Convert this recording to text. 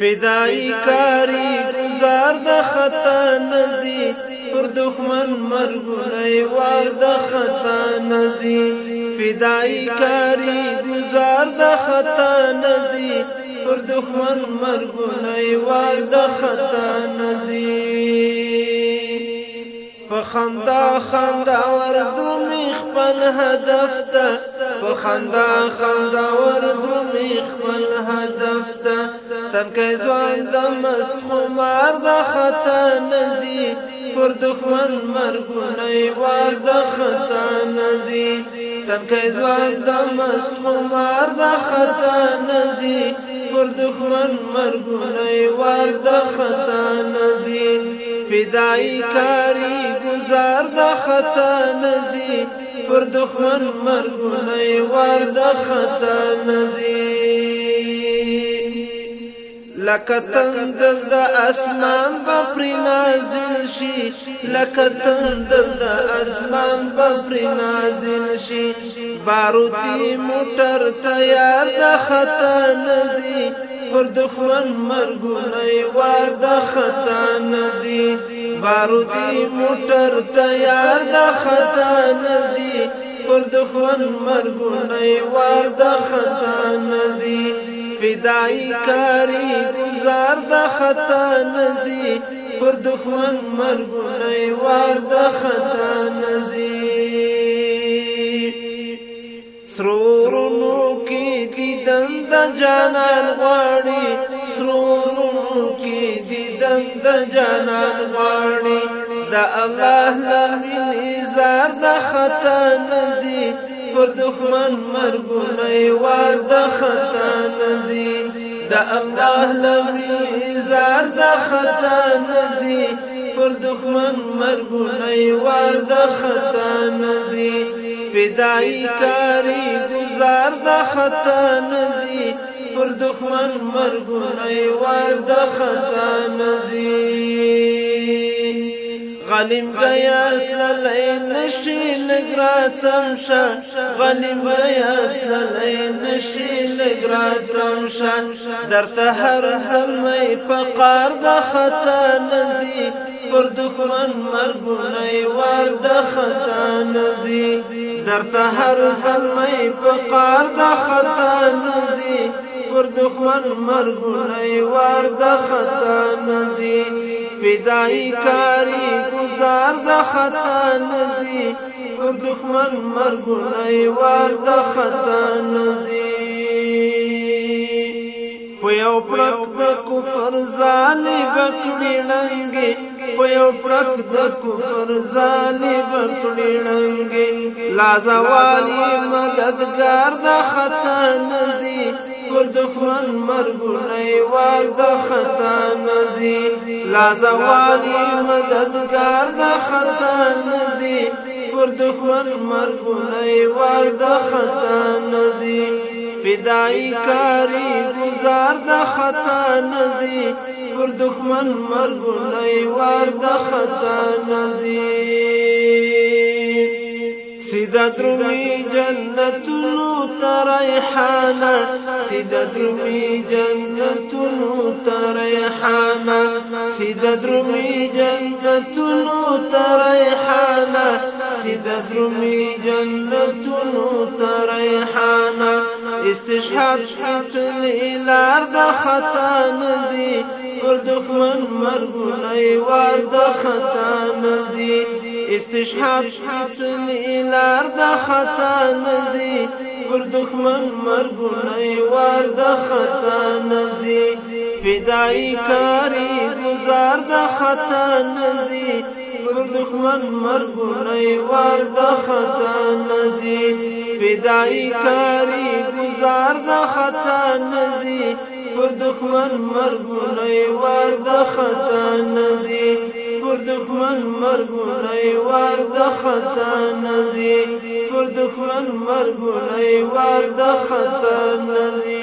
فدای کاری گزار د خطا نزی پر دښمن مرګ وار د خطا نزی فدای کاری گزار د خطا نزی پر دښمن مرګ وار د خطا نزی په خندا خندا ور دومې خپل هدف ته په خندا خندا تن کې ځوان د مست خمار د خطا نزي پر دښمن مرګونه وار د خطا نزي تن کې ځوان د مست خمار د خطا نزي پر دښمن مرګونه وار د خطا نزي فدای کاری گزار د خطا نزي پر دښمن مرګونه وار د خطا نزي لکه تندر د اسمان بفر نازل شي لکه تندر د اسمان بفر نازل شي باروتی موټر تیار د خطا نزي پر دښمن مرګونه وار د خطا نزي باروتی موټر تیار د خطا نزي پر دښمن مرګونه وار د خطا نزي فدای کاری گزار د خطا نزی پر دښمن مرګونه وار د خطا نزی سرورونو کې دیدن د جانان غواړي سرورونو کې دیدن د جانان غواړي د الله لمن زار د خطا نزی پر دښمن مرګونه وار دا الله لوی زار دا خطا نزی پر دخمن مرگونی وار دا خطا نزی فدائی کاری گزار دا خطا نزی پر دخمن مرگونی وار دا خطا نزی غلیم غیات للی نشی لگراتم شا غلیم غیات للی نشی لگراتم شا در تهر هرمی پقار دا خطا نزی پر دکمن مرگونی وار دا خطا نزی در تهر هرمی پقار دا خطا نزی پر دکمن مرگونی وار دا خطا نزی فدای کاری گزار د خطا نزی دښمن مرګ نه وار د خطا نزی په یو پړک د کفر زالی بکړی ننګي په یو پړک د کفر زالی بکړی ننګي لازوالی مددگار د خطا نزی پر دښمن مرګ نه وار د خطا نزی لا زوالي مددگار د خطا نزي پر دښمن مرګونه وار د خطا نزي فدای کاری گزار د خطا نزي پر دښمن مرګونه وار د خطا نزي سیدا زرمی جنتونو تریحانا سیدا زرمی جنتونو تریحانا سیده درمی جنتونو تریحانا سیده درمی جنتونو تریحانا استشهد شهد الى ارض خطا ندی وردخ من مرگونی اي وارد خطا ندی استشهد شهد الى ارض خطا ندی وردخ من مرگونی اي وارد خطا ندی فدای کاری گزار د خطا نزی ګور دښمن مرګ نه وار د خطا نزی فدای کاری گزار د خطا نزی ګور دښمن مرګ نه وار د خطا نزی ګور دښمن مرګ نه وار د خطا نزی ګور دښمن مرګ نه وار د خطا نزی